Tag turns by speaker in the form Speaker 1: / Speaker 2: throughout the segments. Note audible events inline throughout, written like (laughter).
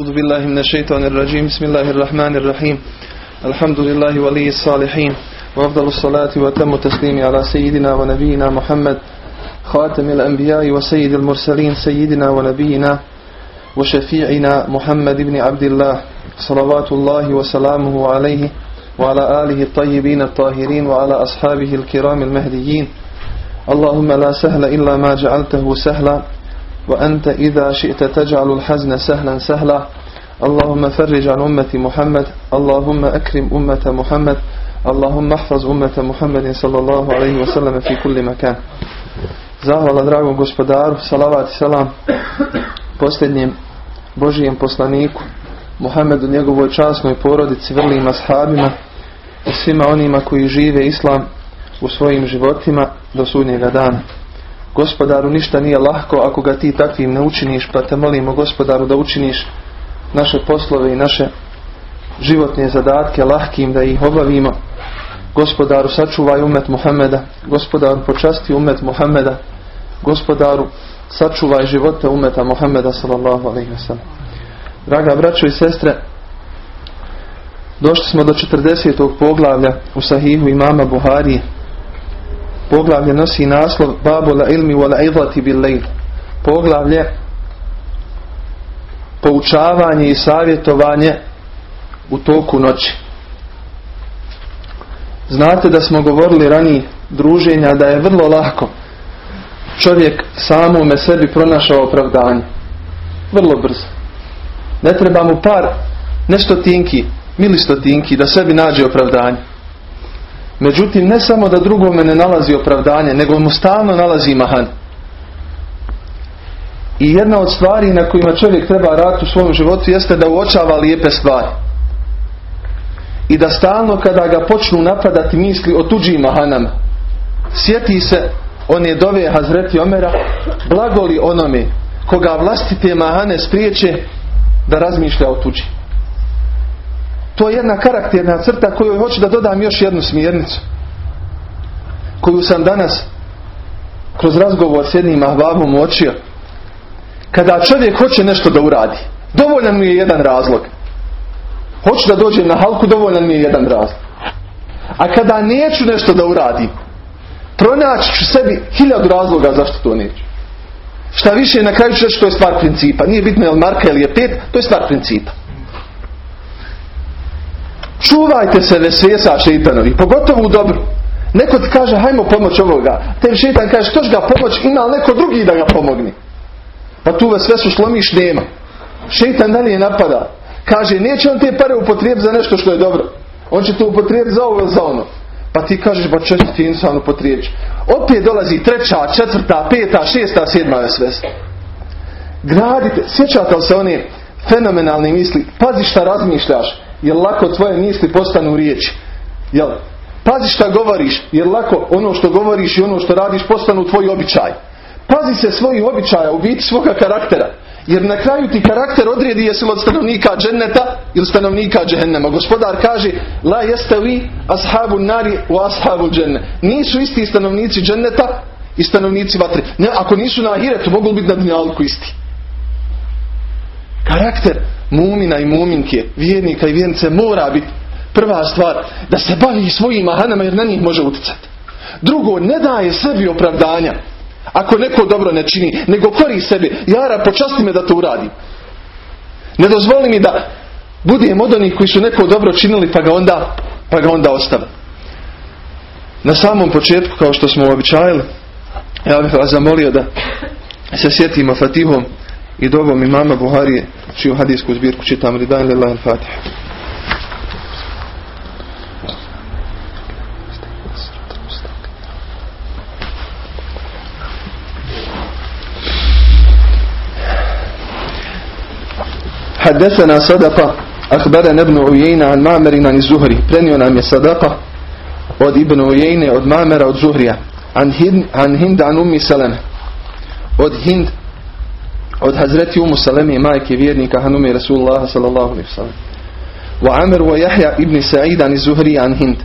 Speaker 1: أعوذ بالله من الشيطان الرجيم. بسم الله الرحمن الرحيم. الحمد لله ولي الصالحين وأفضل الصلاة وتم التسليم على سيدنا ونبينا محمد خاتم الأنبياء وسيد المرسلين سيدنا ونبينا وشفيعنا محمد بن عبد الله صلوات الله وسلامه عليه وعلى آله الطيبين الطاهرين وعلى أصحابه الكرام المهديين. اللهم لا سهل إلا ما جعلته سهلا. وأنت إذا شئت تجعل الحزن سهلا سهلا اللهم فرج عن أمة محمد اللهم أكرم أمة محمد اللهم احفظ أمة محمد صلى الله عليه وسلم في كل مكان Zahvala dragom gospodaru, salavat i salam posljednjem Božijem poslaniku Muhammedu, njegovoj časnoj porodici, vrlim ashabima i svima onima koji žive islam u svojim životima do sudnjega dana. Gospodaru ništa nije lahko ako ga ti takvim ne učiniš, pa te molimo gospodaru da učiniš naše poslove i naše životne zadatke lahkim da ih obavimo. Gospodaru sačuvaj umet Muhammeda, gospodaru počasti umet Muhammeda, gospodaru sačuvaj živote umeta Muhammeda sallallahu alaihi wa sallam. Draga braćo i sestre, došli smo do 40. poglavlja u sahihu imama Buharije Poglavlje nosi naslov Babu la ilmi wa la idlati bil lejl. Poglavlje poučavanje i savjetovanje u toku noći. Znate da smo govorili ranije druženja da je vrlo lako čovjek samome sebi pronašao opravdanje. Vrlo brzo. Ne treba mu par nešto tinki, milistotinki da sebi nađe opravdanje. Međutim, ne samo da drugome ne nalazi opravdanje, nego mu stalno nalazi mahan. I jedna od stvari na kojima čovjek treba raditi u svom životu jeste da uočava lijepe stvari. I da stalno kada ga počnu napadati misli o tuđim mahanama, sjeti se on je dove Hazreti Omera, blagoli onome koga vlastite mahane spriječe da razmišlja o tuđim. To je jedna karakterna crta koju hoću da dodam još jednu smjernicu. Koju sam danas kroz razgovor s jednim ahbabom uočio. Kada čovjek hoće nešto da uradi, dovoljan mu je jedan razlog. Hoću da dođem na halku, dovoljan mi je jedan razlog. A kada neću nešto da uradim, pronaći ću sebi hiljadu razloga zašto to neću. Šta više na kraju ću reći to je stvar principa. Nije bitno je li marka ili je pet, to je stvar principa. Čuvajte se vesvesa šeitanovi, pogotovo u dobru. Neko ti kaže, hajmo pomoć ovoga. Te šeitan kaže, što ga pomoć, ima li neko drugi da ga pomogne? Pa tu vesvesu slomiš, nema. Šeitan dalje napada. Kaže, neće on te pare upotrijebiti za nešto što je dobro. On će to upotrijebiti za ovo za ono. Pa ti kažeš, ba često ti insan upotrijebiš. Opet dolazi treća, četvrta, peta, šesta, sedma vesvesa. Gradite, sjećate li se one fenomenalne misli? Pazi šta razmišljaš jer lako tvoje misli postanu riječi. Jel? Pazi šta govoriš, jer lako ono što govoriš i ono što radiš postanu tvoj običaj. Pazi se svojih običaja, u biti svoga karaktera. Jer na kraju ti karakter odredi jesi od stanovnika dženneta ili stanovnika džehennema. Gospodar kaže La jeste vi ashabu nari u ashabu dženne. Nisu isti stanovnici dženneta i stanovnici vatre. Ne, ako nisu na ahiretu, mogu biti na dunjalku isti. Karakter mumina i muminke, vjernika i vjernice mora biti prva stvar da se bavi svojim mahanama jer na njih može utjecati. Drugo, ne daje sebi opravdanja ako neko dobro ne čini, nego kori sebi. Jara, počasti me da to uradim. Ne dozvoli mi da budem od onih koji su neko dobro činili pa ga onda, pa ga onda ostave. Na samom početku, kao što smo uobičajili, ja bih vas zamolio da se sjetimo Fatihom i dobom imama Buharije čiju hadijsku zbirku čitam Ridan lillahi al-Fatiha حدثنا صدقة أخبرنا ابن عيينة عن معمر عن الزهري prenio nam je صدقة od Ibn Ujejne, od Mamera, od Zuhrija عن هند عن هند عن أم سلمة od Hind od Hazreti Umu Salemi majke vjernika Hanume Rasulullah sallallahu alaihi sallam. Wa Amr wa Jahja ibn Sa'idan iz Zuhri an Hind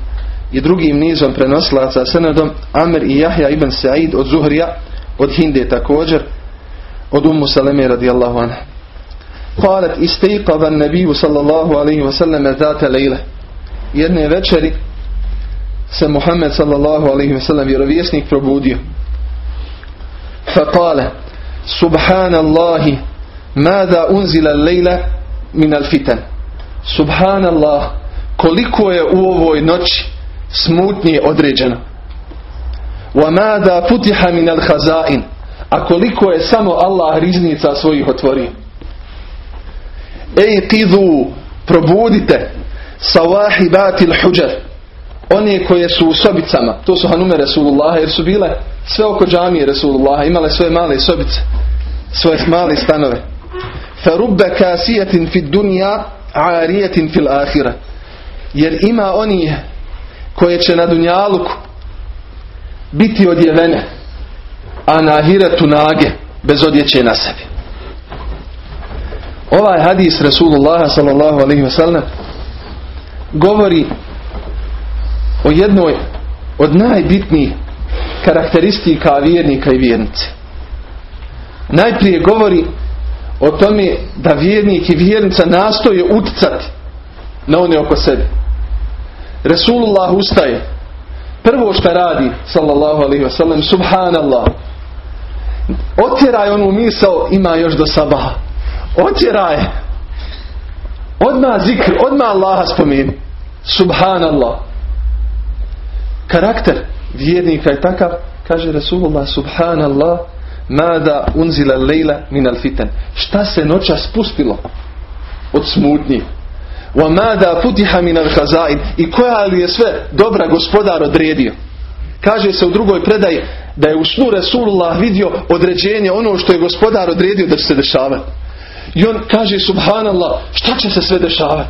Speaker 1: i drugim nizom prenoslaca senadom Amr i Jahja ibn Sa'id od Zuhrija od Hinde također od Umu Saleme radijallahu anha. Qalet istayqaba an-nabiy sallallahu alaihi wa sallam zata lejle. Jedne večeri se Muhammed sallallahu alaihi wa sallam vjerovjesnik probudio. Fa qale Subhanallahi Mada unzila lejla min alfitan Subhanallah Koliko je u ovoj noći smutnje određeno. Wa mada futiha min alhazain A koliko je samo Allah riznica svojih otvorio. Ej tidu probudite Sawahibatil huđer One koje su u sobicama To su hanumere Rasulullah jer su bile sve oko džamije Resulullaha imale svoje male sobice svoje male stanove. Farubbe kasijetin fi dunja arijetin fil ahira. Jer ima oni koje će na dunjaluku biti odjevene a na ahiretu nage bez odjeće na sebi. Ovaj hadis Resulullaha sallallahu alaihi wasallam govori o jednoj od najbitnijih karakteristika vjernika i vjernice. Najprije govori o tome da vjernik i vjernica nastoje utcati na one oko sebe. Resulullah ustaje. Prvo što radi, sallallahu alaihi wasallam, subhanallah. Otjeraj onu misao, ima još do sabaha. Otjeraj. Odmah zikr, odmah Allaha spomeni. Subhanallah. Karakter vjernika je takav, kaže Rasulullah, subhanallah, mada unzila lejla min al fitan. Šta se noća spustilo od smutnji? Wa mada futiha min al hazain. I koja li je sve dobra gospodar odredio? Kaže se u drugoj predaji da je u snu Rasulullah vidio određenje ono što je gospodar odredio da će se dešavati. I on kaže subhanallah, šta će se sve dešavati?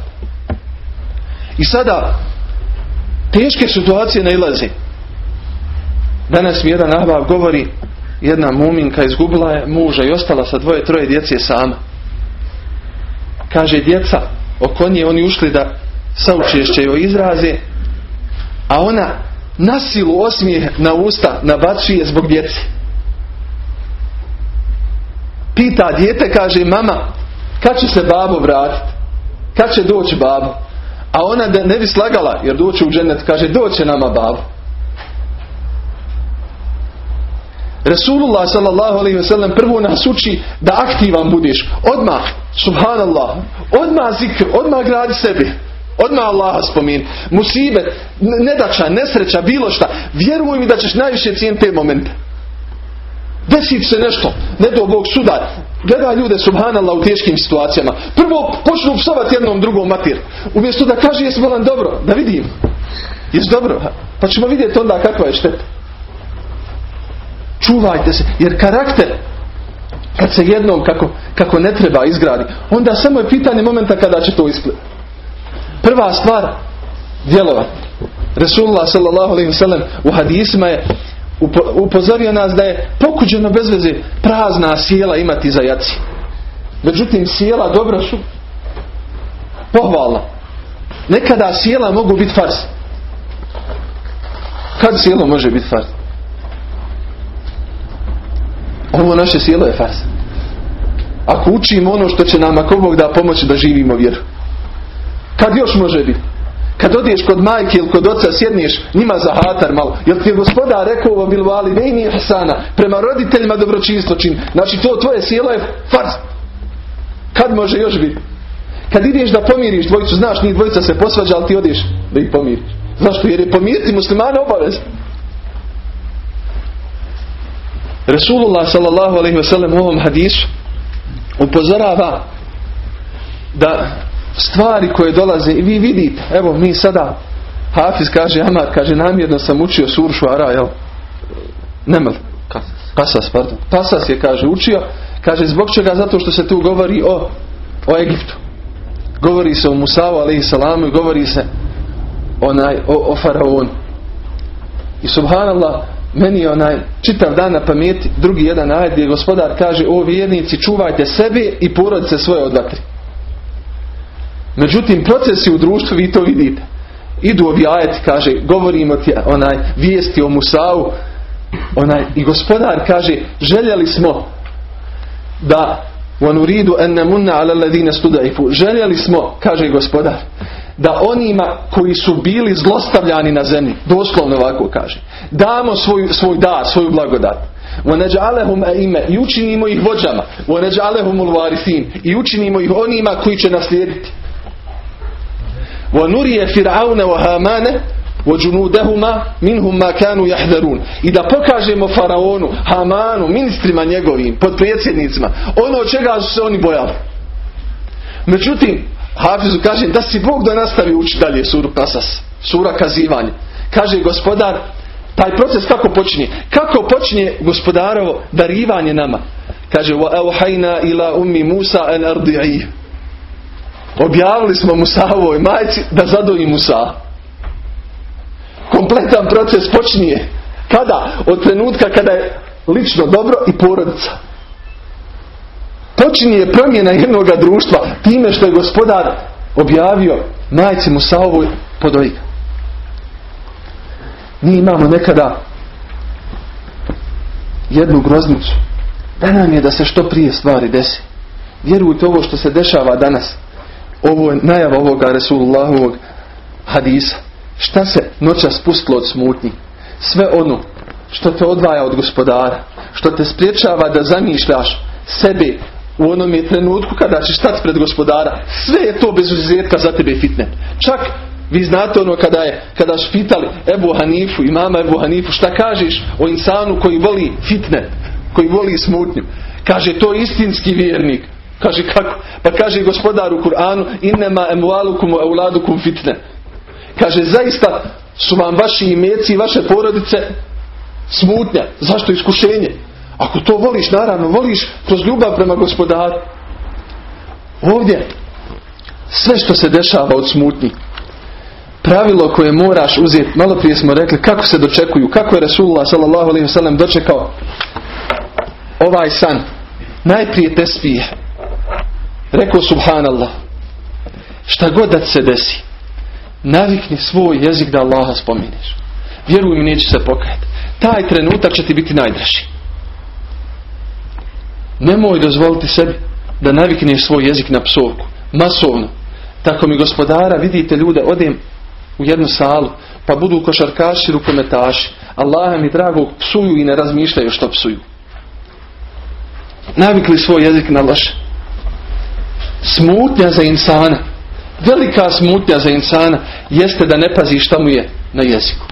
Speaker 1: I sada teške situacije nailaze. Danas mi jedan ahbab govori jedna muminka izgubila je muža i ostala sa dvoje, troje djece sama. Kaže djeca oko nje oni ušli da saučešće joj izraze a ona nasilu osmijeh na usta nabacuje zbog djeci. Pita dijete, kaže mama, kad će se babo vratiti? Kad će doći babo? A ona ne bi slagala, jer doće u džennet, kaže doće nama babo. Resulullah sallallahu alaihi ve sellem prvo nas uči da aktivan budeš. Odmah, subhanallah, odmah zikr, odmah gradi sebi. Odmah Allaha spomeni. Musibet, nedača, nesreća, bilo šta. Vjeruj mi da ćeš najviše cijeniti te momente. Desi se nešto, ne do Bog suda. Gleda ljude, subhanallah, u teškim situacijama. Prvo počnu psovati jednom drugom matir. Umjesto da kaže jesi volan dobro, da vidim. Jesi dobro? Pa ćemo vidjeti onda kakva je šteta. Čuvajte se, jer karakter kad se jednom kako, kako ne treba izgradi, onda samo je pitanje momenta kada će to ispledati. Prva stvar, djelovati. Resulullah wasallam u hadisima je upozorio nas da je pokuđeno bez veze prazna sjela imati za jaci. Međutim, sjela dobro su pohvalna. Nekada sjela mogu biti fars. Kad sjelo može biti fars? Ovo naše sjelo je fars. Ako učimo ono što će nam ako Bog da pomoći da živimo vjeru. Kad još može biti? Kad odiješ kod majke ili kod oca sjedniješ njima za hatar malo. Jel ti je gospodar rekao ovo bil vali vejni hasana. Prema roditeljima dobročinstvo čin. Znači to tvoje sjelo je farz. Kad može još biti? Kad ideš da pomiriš dvojicu, znaš ni dvojica se posvađa, ali ti odeš da ih pomiriš. Zašto? Jer je pomiriti muslimane obavez. Resulullah sallallahu alaihi ve sellem u ovom hadisu upozorava da stvari koje dolaze i vi vidite, evo mi sada Hafiz kaže, Amar kaže namjerno sam učio sur šuara, jel? Nemel. Kasas. Kasas, pardon. Kasas je, kaže, učio. Kaže, zbog čega? Zato što se tu govori o, o Egiptu. Govori se o Musavu, alaihi salamu, i govori se onaj, o, o faraonu. I subhanallah, meni je onaj čitav dan na pameti drugi jedan ajed gdje gospodar kaže o vjernici čuvajte sebe i porodice svoje od vatri. Međutim, procesi u društvu, vi to vidite. Idu ovi ajeti, kaže, govorimo ti onaj vijesti o Musau, onaj, i gospodar kaže, željeli smo da وَنُرِيدُ أَنَّ مُنَّ عَلَى الَّذِينَ سْتُدَعِفُ Željeli smo, kaže gospodar, da onima koji su bili zlostavljani na zemlji, doslovno ovako kaže, damo svoj, svoj dar, svoju blagodat. وَنَجْعَلَهُمْ أَئِمَ I učinimo ih vođama. وَنَجْعَلَهُمُ الْوَارِثِينَ I učinimo ih onima koji će naslijediti. وَنُرِيَ فِرْعَوْنَ وَهَامَانَ وَجُنُودَهُمَا مِنْهُمْ مَا كَانُوا يَحْذَرُونَ I da pokažemo Faraonu, Hamanu, ministrima njegovim, podpredsjednicima, ono od čega su se oni bojali. Međutim, Hafizu kaže da si Bog da nastavi učiti dalje suru Kasas, sura kazivanje. Kaže gospodar, taj proces kako počinje? Kako počinje gospodarovo darivanje nama? Kaže, وَأَوْحَيْنَا إِلَا أُمِّ مُوسَى أَنْ أَرْضِعِيهِ Objavili smo Musaovoj majci da zadoji Musa. Kompletan proces počinje. Kada? Od trenutka kada je lično dobro i porodica. Počinje promjena jednog društva time što je gospodar objavio majci Musaovoj podojka. Mi imamo nekada jednu groznicu. Da nam je da se što prije stvari desi. Vjerujte ovo što se dešava danas. Ovo je najava ovoga Resulullahovog hadisa. Šta se noća spustilo od smutnji? Sve ono što te odvaja od gospodara. Što te spriječava da zamišljaš sebe u onome trenutku kada ćeš stati pred gospodara. Sve je to bez izuzetka za tebe fitne. Čak vi znate ono kada je, kada su pitali Ebu Hanifu i mama Ebu Hanifu šta kažeš o insanu koji voli fitne, koji voli smutnju. Kaže to je istinski vjernik. Kaže kako? Pa kaže gospodar u Kur'anu innema emualukum euladukum fitne. Kaže zaista su vam vaši imeci i vaše porodice smutnja. Zašto iskušenje? Ako to voliš, naravno, voliš kroz ljubav prema gospodaru. Ovdje sve što se dešava od smutnji pravilo koje moraš uzeti, malo prije smo rekli kako se dočekuju, kako je Rasulullah s.a.v. dočekao ovaj san. Najprije te spije. Rekao subhanallah. Šta god da se desi, navikni svoj jezik da Allaha spomeniš. Vjeruj mi, neće se pokajati. Taj trenutak će ti biti najdraži. Nemoj dozvoliti sebi da navikneš svoj jezik na psovku. Masovno. Tako mi gospodara, vidite ljude, odem u jednu salu, pa budu košarkaši, rukometaši. Allaha mi dragog psuju i ne razmišljaju što psuju. Navikli svoj jezik na loše. Smutnja za insana, velika smutnja za insana jeste da ne pazi šta mu je na jeziku.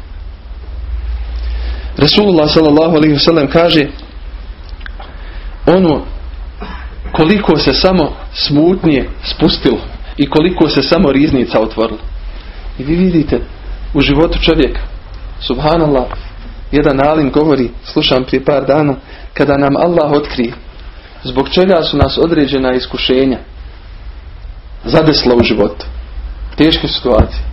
Speaker 1: Resulullah s.a.v. kaže ono koliko se samo smutnije spustilo i koliko se samo riznica otvorilo. I vi vidite u životu čovjeka, subhanallah, jedan alim govori, slušam prije par dana, kada nam Allah otkrije zbog čega su nas određena iskušenja zadesla u životu. Teške situacije.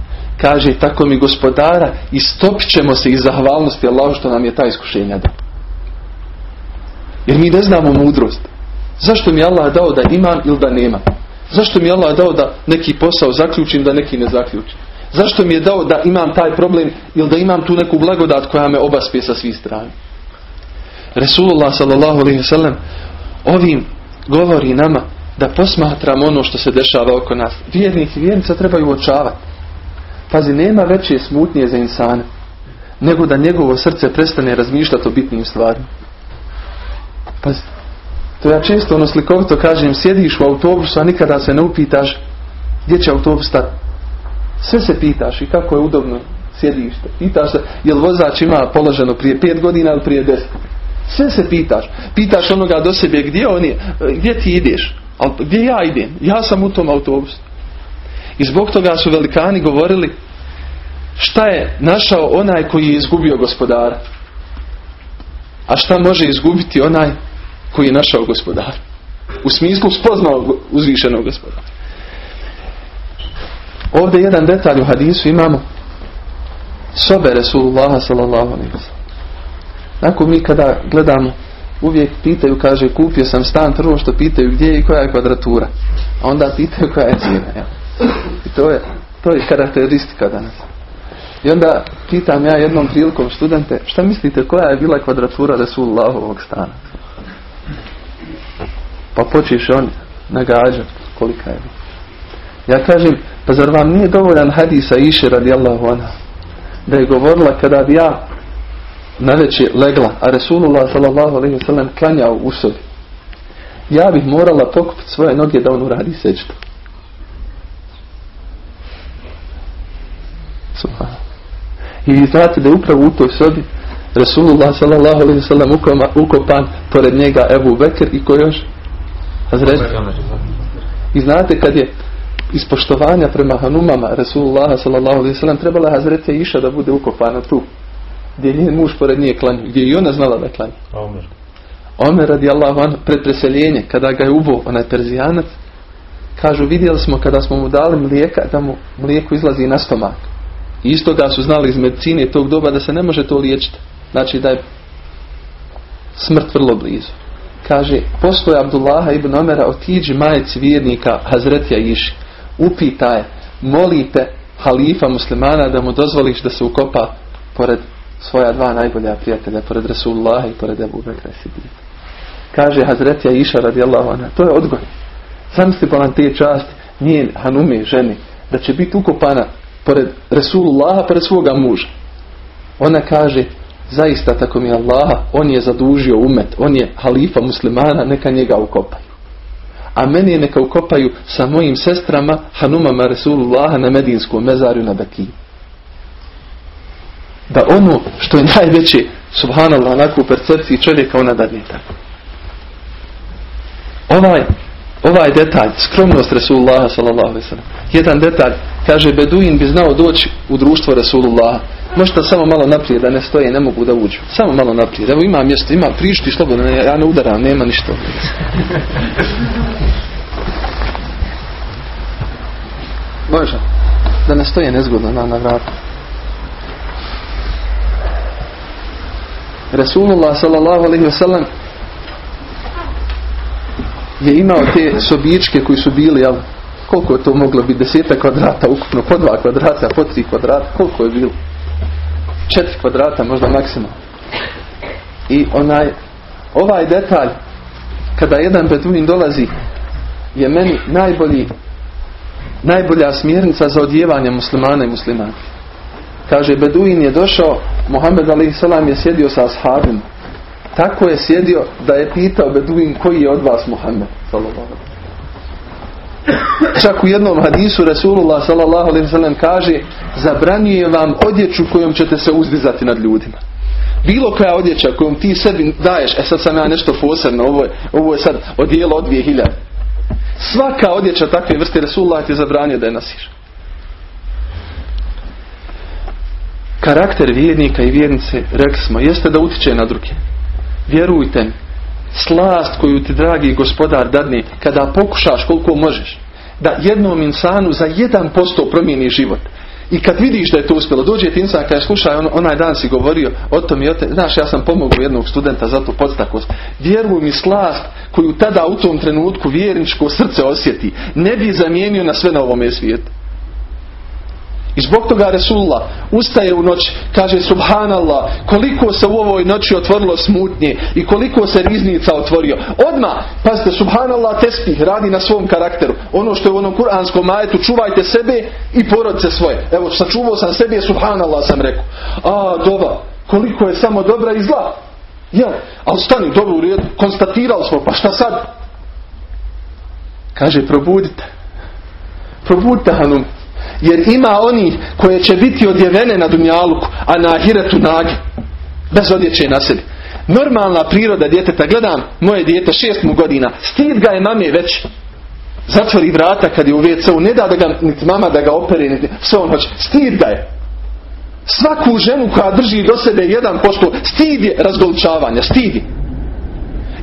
Speaker 1: Kaže, tako mi gospodara, istopit ćemo se iz zahvalnosti Allahu što nam je ta iskušenja dao. Jer mi ne znamo mudrost. Zašto mi Allah dao da imam ili da nemam? Zašto mi Allah dao da neki posao zaključim, da neki ne zaključim? Zašto mi je dao da imam taj problem ili da imam tu neku blagodat koja me obaspije sa svih strana? Resulullah s.a.v. ovim govori nama da posmatramo ono što se dešava oko nas. Vjernici i vjernica trebaju uočavati. Pazi, nema veće smutnije za insana nego da njegovo srce prestane razmišljati o bitnim stvarima. Pazi, to ja često ono slikovito kažem, sjediš u autobusu, a nikada se ne upitaš gdje će autobus stati. Sve se pitaš i kako je udobno sjedište. Pitaš se, jel vozač ima položeno prije pet godina ili prije deset. Sve se pitaš. Pitaš onoga do sebe gdje on je, gdje ti ideš. Gdje ja idem? Ja sam u tom autobusu. I zbog toga su velikani govorili šta je našao onaj koji je izgubio gospodara. A šta može izgubiti onaj koji je našao gospodara. U smislu spoznao uzvišenog gospodara. Ovdje jedan detalj u hadisu imamo sobe Resulullaha sallallahu alaihi Nakon mi kada gledamo uvijek pitaju, kaže kupio sam stan, prvo što pitaju gdje je i koja je kvadratura. A onda pitaju koja je cijena. Ja. I to je, to je karakteristika danas. I onda pitam ja jednom prilikom studente, šta mislite koja je bila kvadratura Resulullahovog stana? Pa počeš on nagađati kolika je. Ja kažem, pa zar vam nije dovoljan hadisa iše radijallahu anha? Da je govorila kada bi ja na legla, a Resulullah sallallahu alaihi sallam klanjao u sobi. Ja bih morala pokupiti svoje noge da on uradi sečtu. I znate da je upravo u toj sobi Resulullah sallallahu alaihi sallam ukopan pored njega Ebu Bekr i ko još? Hazret. I znate kad je ispoštovanja prema Hanumama Resulullah sallallahu alaihi sallam trebala Hazreti Iša da bude ukopana tu gdje je njen muž pored nje klanju, gdje je i ona znala da klanja. Omer. Omer radijallahu anhu pred preseljenje, kada ga je ubo onaj Perzijanac, kažu vidjeli smo kada smo mu dali mlijeka, da mu mlijeko izlazi na stomak. I isto da su znali iz medicine tog doba da se ne može to liječiti. Znači da je smrt vrlo blizu. Kaže, postoje Abdullaha ibn Omera, otiđi majci vjernika Hazretja Iši. Upitaj, molite halifa muslimana da mu dozvoliš da se ukopa pored svoja dva najbolja prijatelja, pored Rasulullah i pored Ebu Bekra Kaže Hazretja Iša radijallahu anha, to je odgoj. Sam ste pa te časti, njen Hanume ženi, da će biti ukopana pored Resulullaha, pored svoga muža. Ona kaže, zaista tako mi Allaha, on je zadužio umet, on je halifa muslimana, neka njega ukopaju. A meni je neka ukopaju sa mojim sestrama Hanumama Resulullaha na Medinskom mezarju na Bekiju da ono što je najveće subhanallah onako u percepciji čovjeka ona dadne tako. Ovaj, ovaj detalj, skromnost Rasulullah sallallahu. Jedan detalj, kaže Beduin bi znao doći u društvo Rasulullah. Možete samo malo naprijed da ne stoje, ne mogu da uđu. Samo malo naprijed. Evo ima mjesto, ima prišti slobodno, ja ne udaram, nema ništa. Može. Da ne stoje nezgodno na, na vratu. Rasulullah sallallahu alaihi wasallam je imao te sobičke koji su bili, jel, koliko je to moglo biti, deseta kvadrata ukupno, po dva kvadrata, po tri kvadrata, koliko je bilo? Četiri kvadrata, možda maksimum. I onaj, ovaj detalj, kada jedan beduin dolazi, je meni najbolji, najbolja smjernica za odjevanje muslimana i muslimana. Kaže, Beduin je došao, Muhammed a.s. je sjedio sa ashabima. Tako je sjedio da je pitao Beduin koji je od vas Muhammed Čak u jednom hadisu Rasulullah sallallahu kaže zabranjuje vam odjeću kojom ćete se uzdizati nad ljudima. Bilo koja odjeća kojom ti sebi daješ, e sad sam ja nešto posebno, ovo je, ovo je sad odijelo od dvije hiljade. Svaka odjeća takve vrste Rasulullah ti je zabranio da je nosiš. karakter vjernika i vjernice, rekli smo, jeste da utiče na druge. Vjerujte mi, slast koju ti dragi gospodar dadne, kada pokušaš koliko možeš, da jednom insanu za jedan posto promijeni život. I kad vidiš da je to uspjelo, dođe ti insan kada slušaj, on, onaj dan si govorio o tom i o te, znaš, ja sam pomogao jednog studenta za tu podstakost. Vjeruj mi slast koju tada u tom trenutku vjerničko srce osjeti, ne bi zamijenio na sve na ovome svijetu. I zbog toga Resulullah ustaje u noć, kaže Subhanallah, koliko se u ovoj noći otvorilo smutnje i koliko se riznica otvorio. Odma, pazite, Subhanallah tespih radi na svom karakteru. Ono što je u onom kuranskom majetu, čuvajte sebe i porodce svoje. Evo, sačuvao sam sebe, Subhanallah sam rekao. A, dova, koliko je samo dobra i zla. Ja, ali stani, dobro u redu, konstatirali smo, pa šta sad? Kaže, probudite. Probudite, Hanum. Jer ima oni koje će biti odjevene na dunjaluku, a na ahiretu nage. Bez odjeće na sebi. Normalna priroda djeteta, gledam moje dijete šest mu godina, stid ga je mame već. Zatvori vrata kad je u WC-u, ne da, da ga, niti mama da ga opere, niti sve on hoće. Stid ga je. Svaku ženu koja drži do sebe jedan posto, stid je razgoličavanja, stid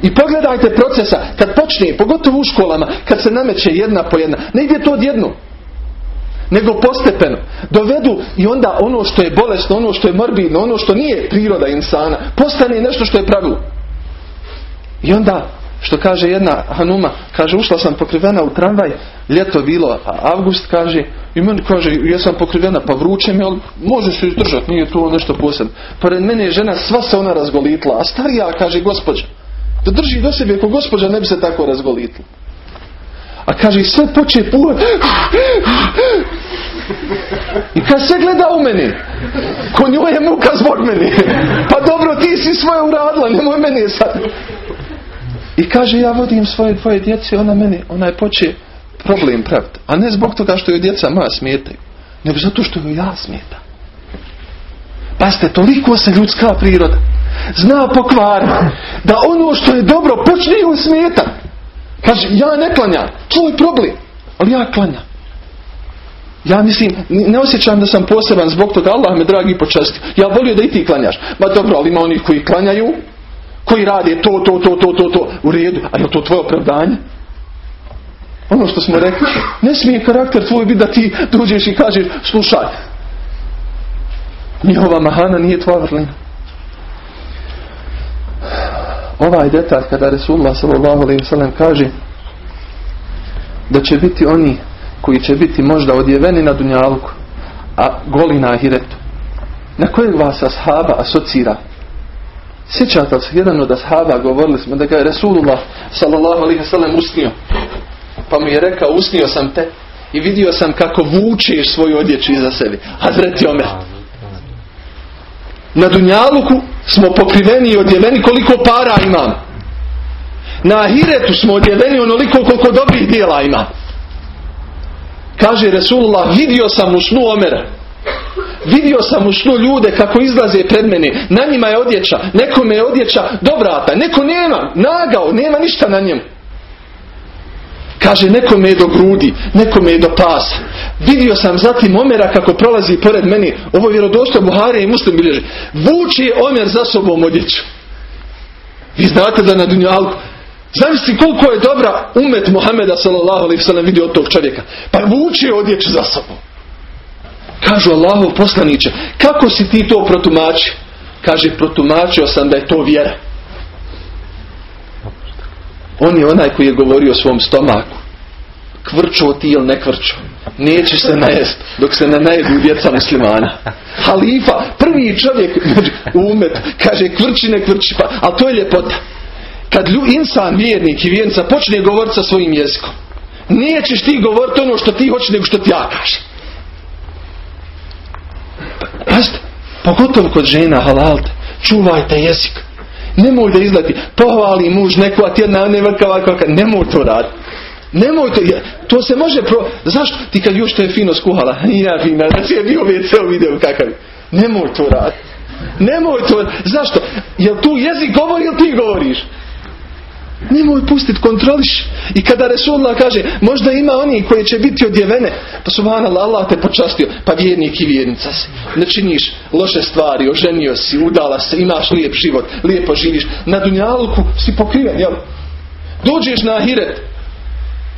Speaker 1: I pogledajte procesa, kad počne, pogotovo u školama, kad se nameće jedna po jedna, ne ide to odjedno nego postepeno. Dovedu i onda ono što je bolesno, ono što je morbidno, ono što nije priroda insana, postane nešto što je pravilo. I onda, što kaže jedna Hanuma, kaže, ušla sam pokrivena u tramvaj, ljeto bilo, a avgust kaže, i meni kaže, jesam pokrivena, pa vruće mi, ali može se izdržati, nije to nešto posebno. Pored mene je žena, sva se ona razgolitla, a starija kaže, gospođa, Da drži do sebe ako gospođa ne bi se tako razgolitila. A kaže sve poče puhat. I kad se gleda u meni, ko njoj je muka zbog meni. Pa dobro, ti si svoje uradila, nemoj meni sad. I kaže, ja vodim svoje dvoje djece, ona meni, ona je poče problem praviti. A ne zbog toga što joj djeca moja smetaju, nego zato što joj ja smeta. Pazite, toliko se ljudska priroda zna pokvari da ono što je dobro počne joj smeta. Kaže, ja ne klanjam, tvoj problem, ali ja klanjam. Ja mislim, ne osjećam da sam poseban zbog toga, Allah me dragi počastio. Ja volio da i ti klanjaš. Ma dobro, ali ima onih koji klanjaju, koji rade to, to, to, to, to, to, u redu. A je to tvoje opravdanje? Ono što smo rekli, ne smije karakter tvoj biti da ti dođeš i kažeš, slušaj, njihova mahana nije tvoja vrlina. Ovaj detalj kada Resulullah s.a.v. kaže da će biti oni koji će biti možda odjeveni na dunjalku, a goli na ahiretu. Na kojeg vas ashaba asocira? Sjećate se jedan od ashaba govorili smo da ga je Resulullah sallam usnio. Pa mu je rekao usnio sam te i vidio sam kako vučeš svoju odjeću iza sebi. Hazreti Omer. Na Dunjaluku smo pokriveni i odjeveni koliko para imam. Na Ahiretu smo odjeveni onoliko koliko dobrih dijela imam. Kaže Resulullah, vidio sam u snu Omera. Vidio sam u snu ljude kako izlaze pred mene. Na njima je odjeća. Nekome je odjeća dobrata. Neko nema. Nagao. Nema ništa na njemu. Kaže, nekome je do grudi, nekome je do pasa. Vidio sam zatim Omera kako prolazi pored meni. Ovo je vjerodosto Buhari i muslim bilježi. Vuči Omer za sobom odjeću. Vi znate da na Dunjalku Zamisli koliko je dobra umet Muhameda sallallahu alaihi sallam vidio od tog čovjeka. Pa vuče odjeću za sobom. Kažu Allahov poslaniće, kako si ti to protumačio? Kaže, protumačio sam da je to vjera. On je onaj koji je govorio o svom stomaku. Kvrčo ti ili ne kvrčo. Neće se najest dok se ne najedu djeca muslimana. Halifa, prvi čovjek umet, kaže kvrči ne kvrči, pa, ali to je ljepota. Kad insan, vjernik i vjernica počne govoriti sa svojim jezikom, nećeš ti govoriti ono što ti hoćeš nego što ti ja kažem. Pazite, pogotovo kod žena halalte, čuvajte jezik. Nemoj da izleti, pohvali muž neku, a tjedna ne vrka ovako, nemoj to raditi. Nemoj to, se može pro... Zašto? Ti kad još to je fino skuhala, (laughs) ja fina, si je bio ceo video kakav. Nemoj to raditi. Nemoj to, zašto? Jel tu jezik govori ili ti govoriš? Nemoj pustiti, kontroliš. I kada Resulullah kaže, možda ima oni koji će biti odjevene, pa subhanallah, Allah te počastio, pa vjernik i vjernica si. Ne činiš loše stvari, oženio si, udala se, imaš lijep život, lijepo živiš. Na dunjaluku si pokriven, jel? Dođeš na ahiret,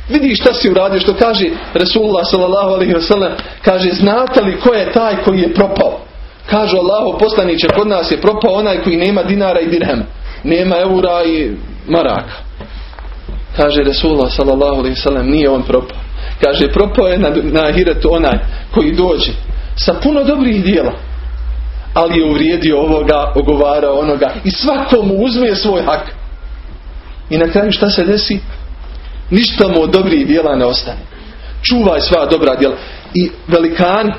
Speaker 1: vidiš šta si uradio, što kaže Resulullah wasallam, kaže, znate li ko je taj koji je propao? Kažu Allahu poslaniće, kod nas je propao onaj koji nema dinara i dirhema. Nema eura i maraka. Kaže Resulullah sallam nije on propao. Kaže propao je na, na ahiretu onaj koji dođe sa puno dobrih dijela. Ali je uvrijedio ovoga, ogovarao onoga i svakomu uzme svoj hak. I na kraju šta se desi? Ništa mu od dobrih dijela ne ostane. Čuvaj sva dobra djela. I velikani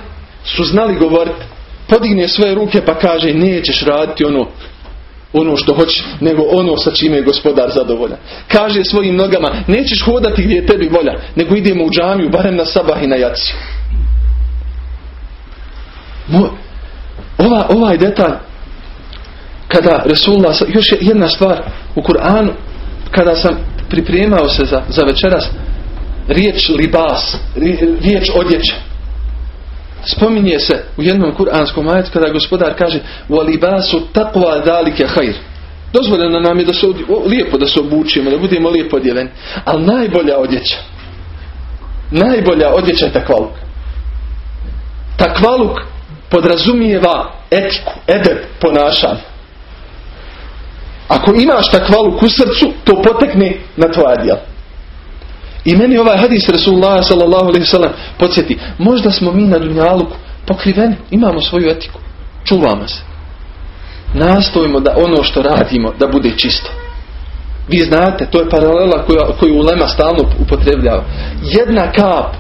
Speaker 1: su znali govoriti. Podigne svoje ruke pa kaže nećeš raditi ono ono što hoće, nego ono sa čime je gospodar zadovoljan. Kaže svojim nogama, nećeš hodati gdje je tebi volja, nego idemo u džamiju, barem na sabah i na jaciju. Ova, ovaj detalj, kada Resulullah, još jedna stvar u Kur'anu, kada sam pripremao se za, za večeras, riječ libas, riječ odjeća. Spominje se u jednom kuranskom ajetu kada gospodar kaže وَلِبَاسُ تَقْوَا ذَلِكَ خَيْرِ Dozvoljeno nam je da se lijepo da se obučimo, da budemo lijepo odjeveni. Ali najbolja odjeća, najbolja odjeća je takvaluk. Takvaluk podrazumijeva etiku, edeb ponašanje. Ako imaš takvaluk u srcu, to potekne na tvoja djela. I meni ovaj hadis alaihi sallam podsjeti, možda smo mi na dunjaluku pokriveni, imamo svoju etiku, čuvamo se. Nastojimo da ono što radimo da bude čisto. Vi znate, to je paralela koju, koju Ulema stalno upotrebljava. Jedna kap,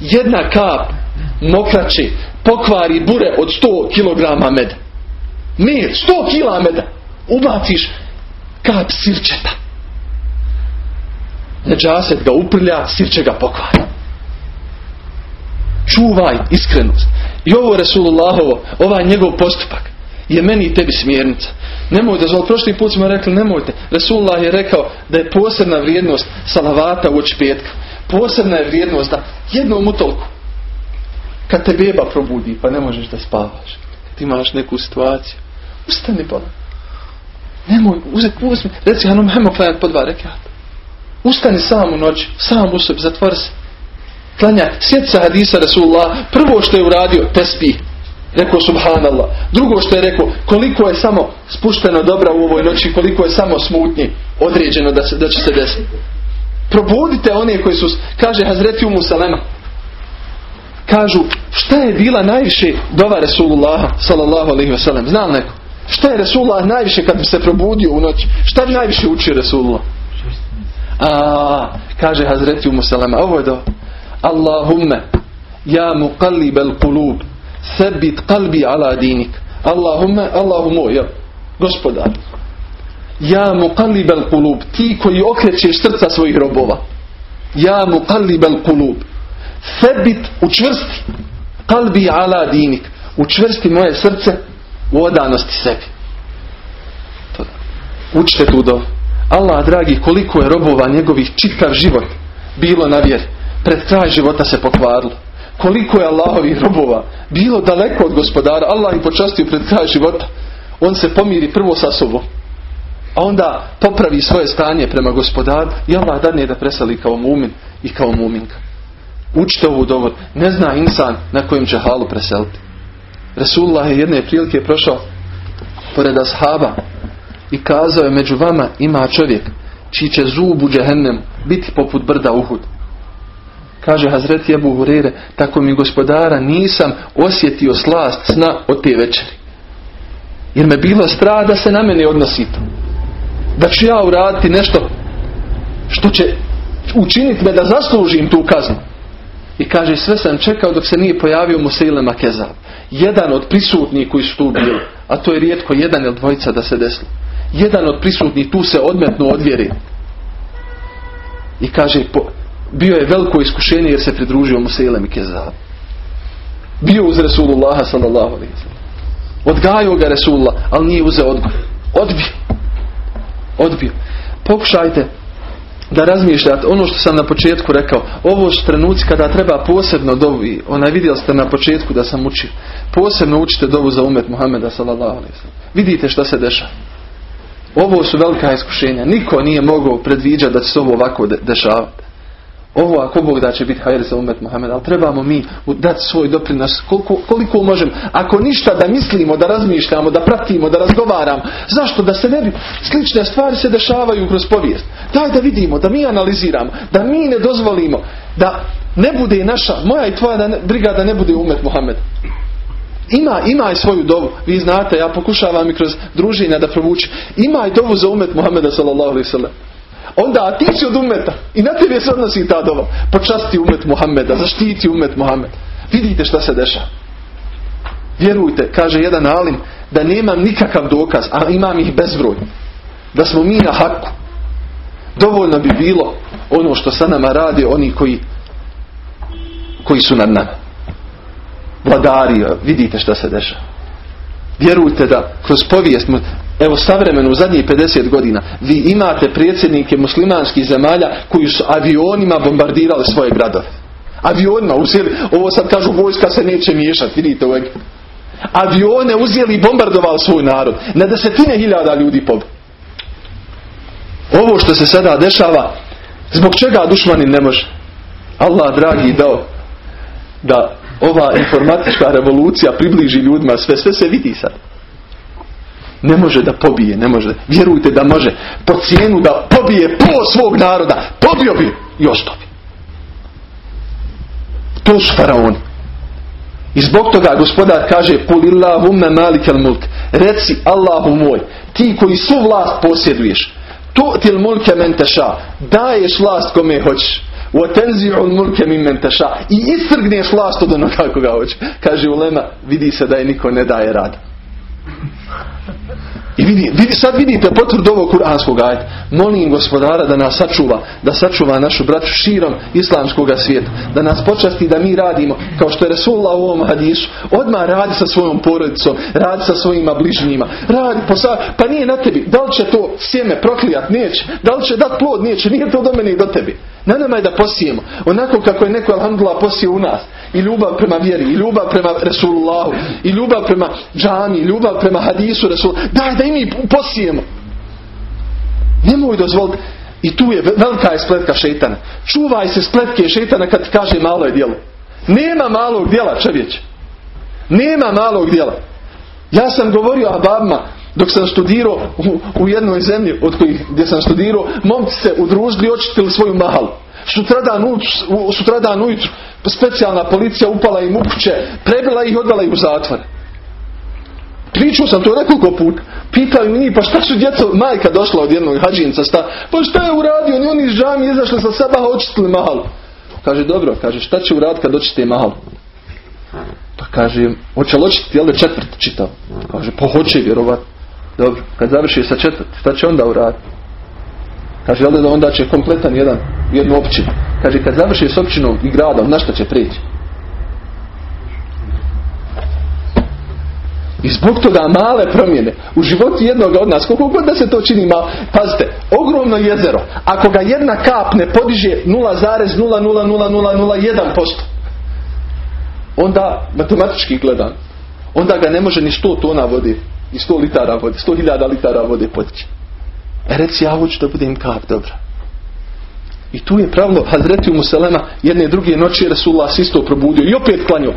Speaker 1: jedna kap mokraće pokvari bure od 100 kg meda. Mir, 100 kg meda. Ubaciš kap sirčeta. Neđaset ga uprlja, sirče ga pokvari. Čuvaj iskrenost. I ovo Resulullahovo, ovaj njegov postupak je meni i tebi smjernica. Nemojte, zvali prošli put smo rekli, nemojte. Resulullah je rekao da je posebna vrijednost salavata u oči petka. Posebna je vrijednost da jednom utolku kad te beba probudi pa ne možeš da spavaš. Kad imaš neku situaciju. Ustani pa. Nemoj, uzeti, uzmi. Reci, hanom, hajmo klanjati po dva rekata. Ustani sam u noći, sam u sebi, zatvori se. Klanja, sjeti sa hadisa Rasulullah, prvo što je uradio, tespi. Rekao subhanallah. Drugo što je rekao, koliko je samo spušteno dobra u ovoj noći, koliko je samo smutnji određeno da, se, da će se desiti. Probudite one koji su, kaže Hazreti Umu Salema, kažu šta je bila najviše dova Resulullaha sallallahu alaihi wasallam. Znam neko? Šta je Resulullah najviše kad bi se probudio u noći? Šta bi najviše učio Resulullah? A, kaže Hazreti Umu Salema, ovo je do Allahumme ja muqallib al qulub Sebit kalbi ala dinik. Allahumme, Allahu ja, gospodar. Ja mu kalibel kulub, ti koji okrećeš srca svojih robova. Ja mu kalibel kulub. Sebit, učvrsti. Kalbi ala dinik. Učvrsti moje srce u odanosti sebi. Učite tu do. Allah, dragi, koliko je robova njegovih čitav život bilo na vjeri. Pred kraj života se pokvarilo koliko je Allahovih robova bilo daleko od gospodara, Allah ih počastio pred kraj života, on se pomiri prvo sa sobom. A onda popravi svoje stanje prema gospodaru i Allah dadne da presali kao mumin i kao muminka. Učite ovu dovod. Ne zna insan na kojem će halu preseliti. Resulullah je jedne prilike prošao pored ashaba i kazao je među vama ima čovjek čiji će zub u džehennem biti poput brda Uhud. Kaže Hazreti Ebu Hurere, tako mi gospodara nisam osjetio slast sna od te večeri. Jer me bilo strah da se na mene odnosi to. Da ću ja uraditi nešto što će učiniti me da zaslužim tu kaznu. I kaže, sve sam čekao dok se nije pojavio Musaile Makezab. Jedan od prisutnih koji su tu bili. A to je rijetko jedan ili dvojica da se desilo. Jedan od prisutnih tu se odmetnu odvjeri. I kaže, po, bio je veliko iskušenje jer se pridružio Musailem i Kezab. Bio uz Resulullaha sallallahu alaihi Odgajao ga Resulullah, ali nije uzeo odgoj. Odbio. Odbio. Pokušajte da razmišljate ono što sam na početku rekao. Ovo su trenuci kada treba posebno dovi. Ona vidjeli ste na početku da sam učio. Posebno učite dovu za umet Muhameda sallallahu Vidite što se dešava. Ovo su velika iskušenja. Niko nije mogao predviđati da će se ovo ovako dešavati. Ovo ako Bog da će biti hajr za umet Muhammed, ali trebamo mi dati svoj doprinos koliko, koliko možemo. Ako ništa da mislimo, da razmišljamo, da pratimo, da razgovaramo, zašto da se ne bi slične stvari se dešavaju kroz povijest. Daj da vidimo, da mi analiziramo, da mi ne dozvolimo, da ne bude naša, moja i tvoja da briga da ne bude umet Muhammed. Ima, ima i svoju dovu. Vi znate, ja pokušavam i kroz druženja da provući. Ima i dovu za umet Muhammeda sallallahu alaihi sallam. Onda a ti si od umeta. I na tebi se odnosi ta dova. Počasti umet Muhammeda. Zaštiti umet Muhammeda. Vidite šta se dešava. Vjerujte, kaže jedan alim, da nemam nikakav dokaz, a imam ih bezbroj. Da smo mi na haku. Dovoljno bi bilo ono što sa nama radi oni koji koji su nad nama. Vladari, vidite šta se dešava. Vjerujte da kroz povijest Evo savremeno u zadnjih 50 godina vi imate predsjednike muslimanskih zemalja koji su avionima bombardirali svoje gradove. Avionima uzeli, ovo sad kažu vojska se neće miješati, vidite ovaj. Avione uzeli i bombardovali svoj narod. Na desetine hiljada ljudi pob. Ovo što se sada dešava, zbog čega dušmanin ne može? Allah dragi dao da ova informatička revolucija približi ljudima sve, sve se vidi sad. Ne može da pobije, ne može. Vjerujte da može. Po cijenu da pobije po svog naroda. Pobio bi i ostao bi. To su faraoni. I zbog toga gospodar kaže Kulillahumma malikel mulk. Reci Allahu moj, ti koji su vlast posjeduješ, Tu til mulke men teša. Daješ vlast kome hoćeš. وَتَنْزِعُ الْمُلْكَ مِمَّنْ تَشَا I istrgneš vlast od onoga koga hoće. Kaže Ulema, vidi se da je niko ne daje rad. i vidi, vidi, sad vidite potvrdu ovog kuranskog ajta. Molim gospodara da nas sačuva, da sačuva našu braću širom islamskog svijeta. Da nas počasti da mi radimo, kao što je Resulullah u ovom hadisu, odmah radi sa svojom porodicom, radi sa svojima bližnjima. Radi, posa, pa nije na tebi. Da li će to sjeme proklijat? Neće. Da li će dat plod? Neće. Nije to do mene i do tebi. Na nama je da posijemo. Onako kako je neko alhamdulillah posije u nas. I ljubav prema vjeri, i ljubav prema Resulullahu, i ljubav prema džami, i ljubav prema hadisu Resul. Daj da i mi posijemo. Nemoj dozvoliti. I tu je velika je spletka šeitana. Čuvaj se spletke šeitana kad kaže malo je djelo. Nema malog djela čovječ. Nema malog djela. Ja sam govorio o babama dok sam studirao u, jednoj zemlji od kojih gdje sam studirao, momci se udružili i očitili svoju mahalu. Sutradan, u, sutradan ujutru specijalna policija upala im u kuće, prebila ih i odvela ih u zatvor. Pričao sam to nekoliko puta. Pitaju njih, pa šta su djeca, majka došla od jednog hađinca, sta, pa šta je uradio, oni, oni iz džami izašli sa sabaha, očistili mahalu. Kaže, dobro, kaže, šta će uraditi kad očiste mahalu? Pa kaže, hoće li očistiti, jel četvrt čitao? Kaže, pa hoće vjerovati. Dobro, kad završi sa četvrt, šta će onda uraditi? Kaže, jel da onda će kompletan jedan, jednu općinu. Kaže, kad završi s općinom i gradom, na šta će prijeći? I zbog toga male promjene u životu jednog od nas, koliko god da se to čini malo, pazite, ogromno jezero, ako ga jedna kap ne podiže 0,00001%, onda, matematički gledan, onda ga ne može ni 100 tona vode i 100 litara vode, 100 hiljada litara vode podići. E reci, ja hoću da budem kap, dobro. I tu je pravilo Hazreti Muselema jedne druge noći Resulullah se isto probudio i opet klanio.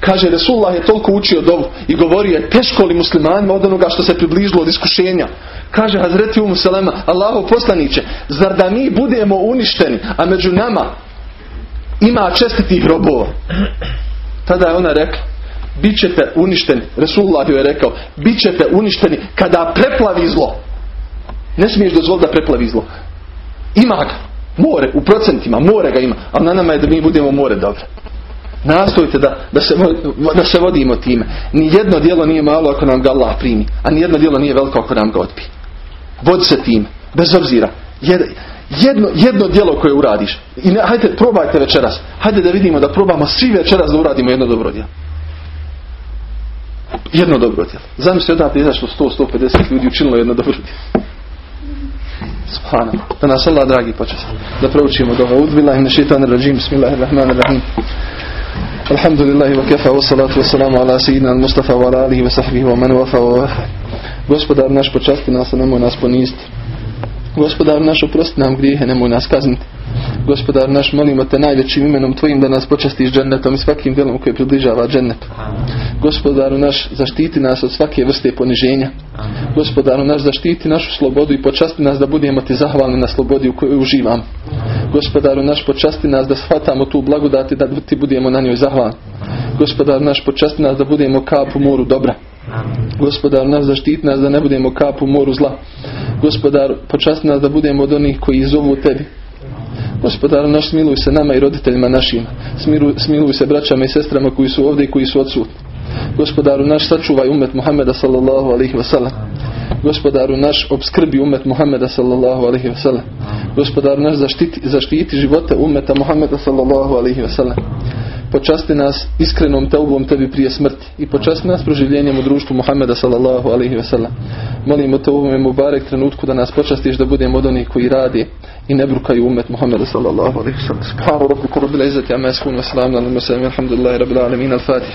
Speaker 1: Kaže, Resulullah je toliko učio dovu i govorio je teško li muslimanima od onoga što se približilo od iskušenja. Kaže Hazreti Umu Selema, Allaho poslaniće, zar da mi budemo uništeni, a među nama ima čestitih robova. Tada je ona rekla, bit ćete uništeni, Resulullah je rekao, bit ćete uništeni kada preplavi zlo. Ne smiješ dozvoliti da preplavi zlo. Ima ga. More, u procentima, more ga ima. Ali na nama je da mi budemo more dobro. Nastojite da, da, se, da se vodimo time. Ni jedno djelo nije malo ako nam ga Allah primi. A ni jedno djelo nije veliko ako nam ga odpi. Vodi se tim. Bez obzira. Jedno, jedno djelo koje uradiš. I ne, hajde, probajte večeras. Hajde da vidimo da probamo svi večeras da uradimo jedno dobro djelo. Jedno dobro djelo. Zamisli odavde izašlo 100-150 ljudi učinilo jedno dobro djelo. Subhana. Da nas Allah dragi počas. Da proučimo dova. Udbillahi min šeitan rajim. Bismillahirrahmanirrahim. Alhamdulillahi wa kafa wa salatu wa salamu ala sayyidina al-Mustafa wa ala alihi wa sahbihi wa man wafa wa Gospodar naš počasti nas, nemoj nas poniziti. Gospodar naš oprosti nam grijehe, nemoj nas kazniti. Gospodar naš, molimo te najvećim imenom Tvojim da nas počastiš džennetom i svakim djelom koji približava džennetu. Gospodaru naš, zaštiti nas od svake vrste poniženja. Gospodaru naš, zaštiti našu slobodu i počasti nas da budemo ti zahvalni na slobodi u kojoj uživamo. Gospodaru naš, počasti nas da shvatamo tu blagodati da ti budemo na njoj zahvalni. Gospodaru naš, počasti nas da budemo kap u moru dobra. Gospodar nas zaštiti nas da ne budemo kap u moru zla. Gospodar počasti nas da budemo od onih koji zovu tebi. Gospodar naš smiluj se nama i roditeljima našima. Smiluj, smiluj se braćama i sestrama koji su ovdje i koji su odsutni. Gospodaru naš sačuvaj umet Muhammeda sallallahu alaihi wasallam. Gospodaru naš obskrbi umet Muhammeda sallallahu alaihi wasallam. Gospodaru naš zaštiti, zaštiti živote umeta Muhammeda sallallahu alaihi wasallam. Počasti nas iskrenom teubom tebi prije smrti i počasti nas proživljenjem u društvu Muhammeda sallallahu alaihi wasallam. Molimo te u ovome Mubarek trenutku da nas počastiš da budemo od onih koji radi i ne brukaju umet Muhammeda sallallahu alaihi wasallam. Subhanu rabbiku rabbil izzati amma yasifun wa salamun alal mursalin alhamdulillahi rabbil alamin al-fatih.